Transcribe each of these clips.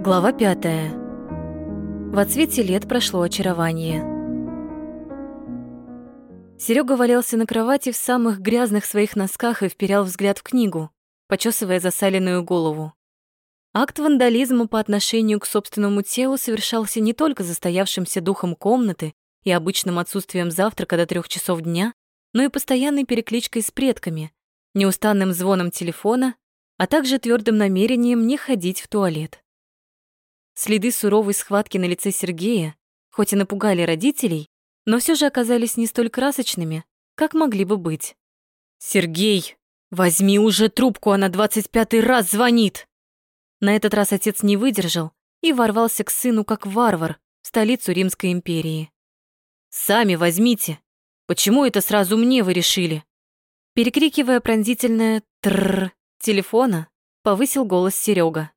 Глава пятая. В отсвете лет прошло очарование. Серега валялся на кровати в самых грязных своих носках и вперял взгляд в книгу, почесывая засаленную голову. Акт вандализма по отношению к собственному телу совершался не только застоявшимся духом комнаты и обычным отсутствием завтрака до трех часов дня, но и постоянной перекличкой с предками, неустанным звоном телефона, а также твердым намерением не ходить в туалет. Следы суровой схватки на лице Сергея, хоть и напугали родителей, но все же оказались не столь красочными, как могли бы быть. «Сергей, возьми уже трубку, она двадцать пятый раз звонит!» На этот раз отец не выдержал и ворвался к сыну как варвар в столицу Римской империи. «Сами возьмите! Почему это сразу мне вы решили?» Перекрикивая пронзительное «трррр» телефона, повысил голос Серега.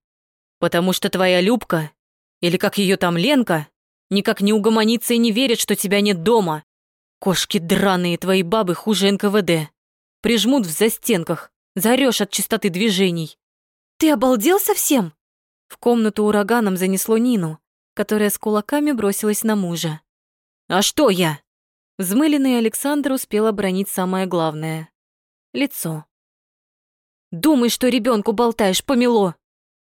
Потому что твоя Любка, или как ее там Ленка, никак не угомонится и не верит, что тебя нет дома. Кошки драные твои бабы хуже НКВД. Прижмут в застенках, заорёшь от частоты движений. Ты обалдел совсем? В комнату ураганом занесло Нину, которая с кулаками бросилась на мужа. А что я? Взмыленный Александр успел обронить самое главное — лицо. «Думай, что ребенку болтаешь, помело!»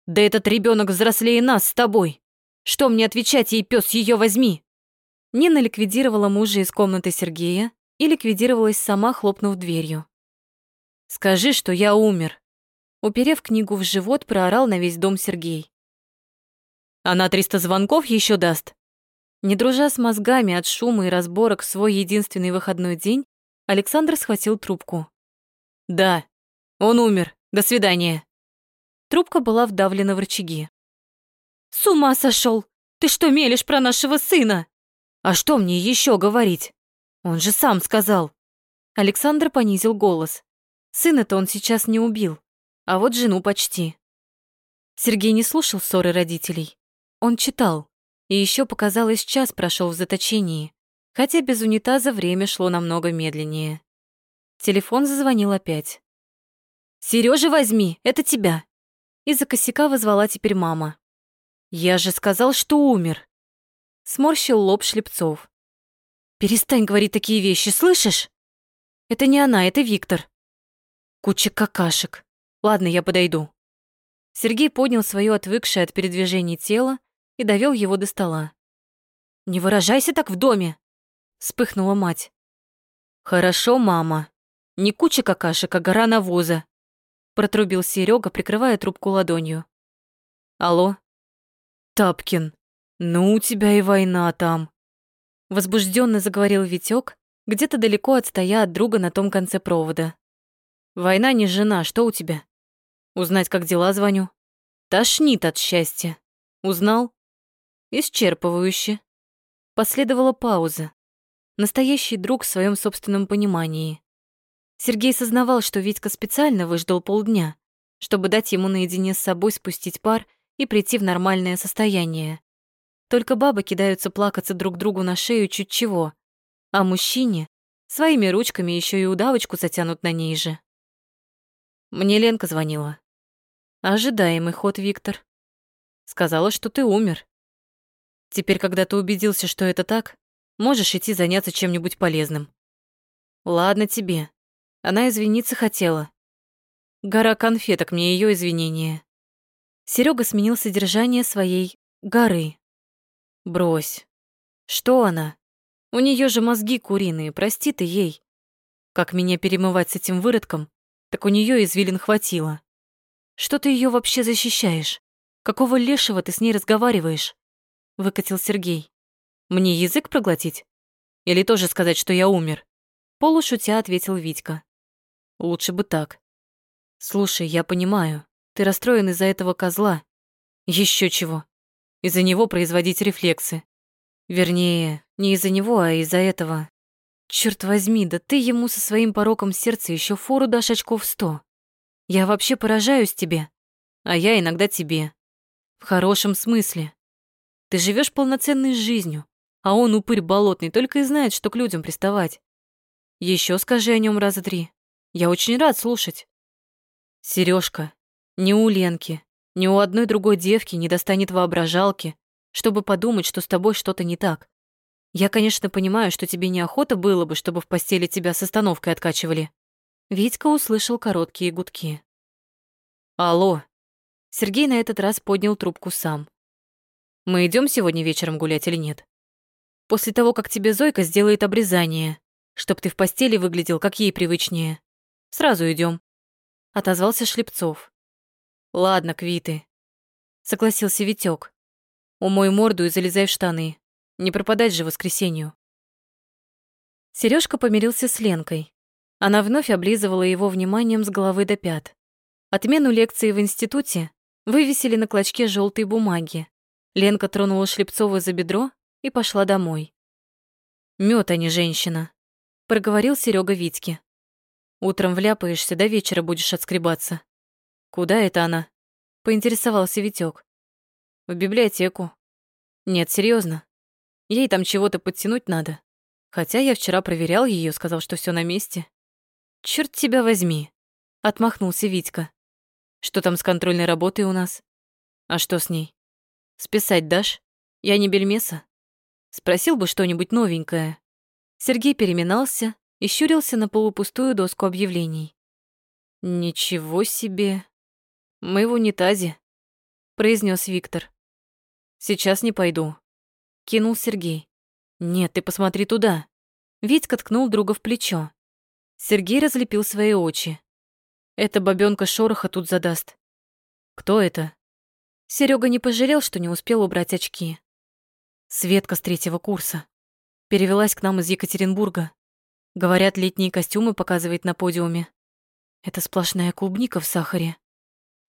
Да этот ребенок взрослее нас с тобой. Что мне отвечать ей, пес, ее возьми? Нина ликвидировала мужа из комнаты Сергея и ликвидировалась сама, хлопнув дверью. Скажи, что я умер. Уперев книгу в живот, проорал на весь дом Сергей. Она триста звонков еще даст. Не дружа с мозгами от шума и разборок в свой единственный выходной день, Александр схватил трубку. Да, он умер. До свидания. Трубка была вдавлена в рычаги. «С ума сошел! Ты что мелешь про нашего сына?» «А что мне еще говорить? Он же сам сказал!» Александр понизил голос. Сына-то он сейчас не убил, а вот жену почти. Сергей не слушал ссоры родителей. Он читал, и еще показалось, час прошел в заточении, хотя без унитаза время шло намного медленнее. Телефон зазвонил опять. «Серёжа, возьми, это тебя!» Из-за косяка вызвала теперь мама. «Я же сказал, что умер!» Сморщил лоб Шлепцов. «Перестань говорить такие вещи, слышишь? Это не она, это Виктор. Куча какашек. Ладно, я подойду». Сергей поднял свое отвыкшее от передвижений тело и довел его до стола. «Не выражайся так в доме!» — вспыхнула мать. «Хорошо, мама. Не куча какашек, а гора навоза протрубил Серега, прикрывая трубку ладонью. Алло? Тапкин, ну у тебя и война там. Возбужденно заговорил Витек, где-то далеко отстоя от друга на том конце провода. Война не жена, что у тебя? Узнать, как дела, звоню. Тошнит от счастья. Узнал? Исчерпывающе. Последовала пауза. Настоящий друг в своем собственном понимании. Сергей сознавал, что Витька специально выждал полдня, чтобы дать ему наедине с собой спустить пар и прийти в нормальное состояние. Только бабы кидаются плакаться друг другу на шею чуть чего, а мужчине своими ручками еще и удавочку затянут на ней же. Мне Ленка звонила. Ожидаемый ход, Виктор. Сказала, что ты умер. Теперь, когда ты убедился, что это так, можешь идти заняться чем-нибудь полезным. Ладно тебе. Она извиниться хотела. Гора конфеток мне ее извинения. Серега сменил содержание своей горы. Брось. Что она? У нее же мозги куриные, прости ты ей. Как меня перемывать с этим выродком, так у нее извилин хватило. Что ты ее вообще защищаешь? Какого лешего ты с ней разговариваешь? Выкатил Сергей. Мне язык проглотить? Или тоже сказать, что я умер? Полушутя ответил Витька. Лучше бы так. Слушай, я понимаю, ты расстроен из-за этого козла. Еще чего. Из-за него производить рефлексы. Вернее, не из-за него, а из-за этого. Черт возьми, да ты ему со своим пороком сердца еще фору дашь очков сто. Я вообще поражаюсь тебе, а я иногда тебе. В хорошем смысле. Ты живешь полноценной жизнью, а он упырь болотный, только и знает, что к людям приставать. Еще скажи о нем раза три. Я очень рад слушать. Сережка, ни у Ленки, Ни у одной другой девки не достанет воображалки, чтобы подумать, что с тобой что-то не так. Я, конечно, понимаю, что тебе неохота было бы, чтобы в постели тебя с остановкой откачивали. Витька услышал короткие гудки. Алло. Сергей на этот раз поднял трубку сам. Мы идем сегодня вечером гулять или нет? После того, как тебе Зойка сделает обрезание, чтоб ты в постели выглядел, как ей привычнее. Сразу идем. Отозвался Шлепцов. Ладно, квиты. Согласился Витек. Умой морду и залезай в штаны. Не пропадать же воскресенью. Сережка помирился с Ленкой. Она вновь облизывала его вниманием с головы до пят. Отмену лекции в институте вывесили на клочке желтой бумаги. Ленка тронула Шлепцова за бедро и пошла домой. Мёд, а не женщина», — проговорил Серега Витьке. «Утром вляпаешься, до вечера будешь отскребаться». «Куда это она?» — поинтересовался Витек. «В библиотеку». «Нет, серьезно. Ей там чего-то подтянуть надо. Хотя я вчера проверял ее, сказал, что все на месте. Черт тебя возьми, отмахнулся Витька. Что там с контрольной работой у нас? А что с ней? Списать дашь? Я не бельмеса. Спросил бы что-нибудь новенькое. Сергей переминался и щурился на полупустую доску объявлений. Ничего себе. Мы в унитазе, произнес Виктор. Сейчас не пойду кинул Сергей. Нет, ты посмотри туда. Витька ткнул друга в плечо. Сергей разлепил свои очи. Эта бабёнка шороха тут задаст. Кто это? Серега не пожалел, что не успел убрать очки. Светка с третьего курса. Перевелась к нам из Екатеринбурга. Говорят, летние костюмы показывает на подиуме. Это сплошная клубника в сахаре.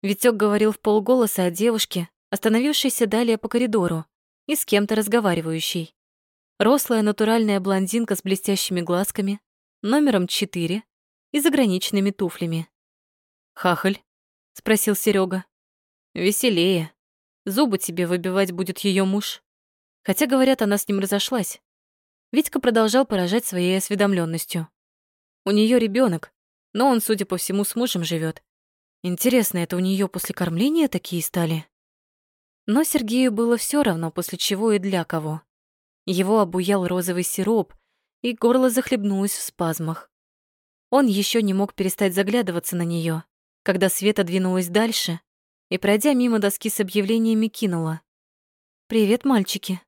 Витёк говорил в полголоса о девушке, остановившейся далее по коридору, и с кем-то разговаривающей. Рослая натуральная блондинка с блестящими глазками, номером 4 и заграничными туфлями. «Хахаль?» — спросил Серега. «Веселее. Зубы тебе выбивать будет ее муж. Хотя, говорят, она с ним разошлась». Витька продолжал поражать своей осведомленностью. У нее ребенок, но он, судя по всему, с мужем живет. Интересно, это у нее после кормления такие стали? Но Сергею было все равно, после чего и для кого. Его обуял розовый сироп, и горло захлебнулось в спазмах. Он еще не мог перестать заглядываться на нее, когда Света двинулась дальше и, пройдя мимо доски с объявлениями, кинула. «Привет, мальчики».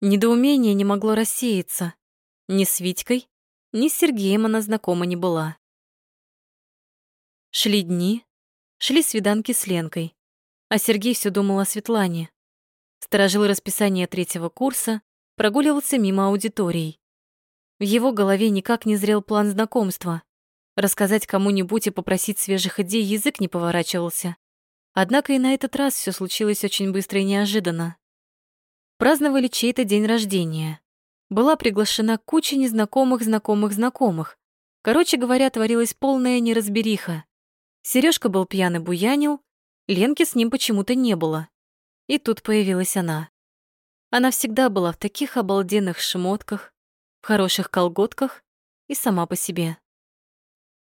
Недоумение не могло рассеяться. Ни с Витькой, ни с Сергеем она знакома не была. Шли дни, шли свиданки с Ленкой. А Сергей все думал о Светлане. Сторожил расписание третьего курса, прогуливался мимо аудиторий. В его голове никак не зрел план знакомства. Рассказать кому-нибудь и попросить свежих идей язык не поворачивался. Однако и на этот раз все случилось очень быстро и неожиданно. Праздновали чей-то день рождения. Была приглашена куча незнакомых знакомых знакомых. Короче говоря, творилась полная неразбериха. Сережка был пьяный буянил, Ленки с ним почему-то не было. И тут появилась она. Она всегда была в таких обалденных шмотках, в хороших колготках и сама по себе.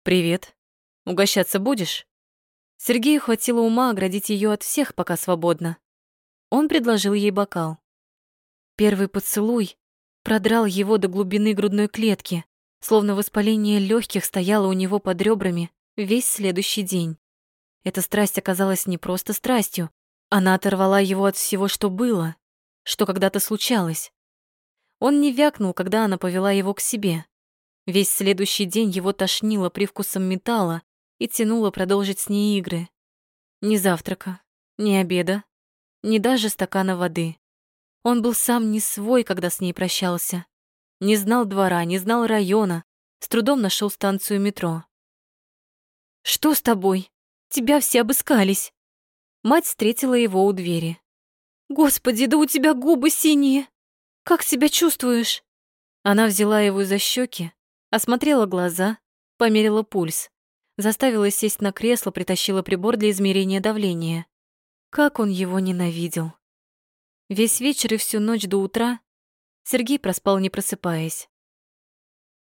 «Привет. Угощаться будешь?» Сергею хватило ума оградить ее от всех, пока свободно. Он предложил ей бокал. Первый поцелуй продрал его до глубины грудной клетки, словно воспаление легких стояло у него под ребрами весь следующий день. Эта страсть оказалась не просто страстью. Она оторвала его от всего, что было, что когда-то случалось. Он не вякнул, когда она повела его к себе. Весь следующий день его тошнило привкусом металла и тянуло продолжить с ней игры. Ни завтрака, ни обеда, ни даже стакана воды. Он был сам не свой, когда с ней прощался. Не знал двора, не знал района, с трудом нашел станцию метро. «Что с тобой?» Тебя все обыскались. Мать встретила его у двери. Господи, да у тебя губы синие. Как себя чувствуешь? Она взяла его за щеки, осмотрела глаза, померила пульс, заставила сесть на кресло, притащила прибор для измерения давления. Как он его ненавидел. Весь вечер и всю ночь до утра Сергей проспал, не просыпаясь.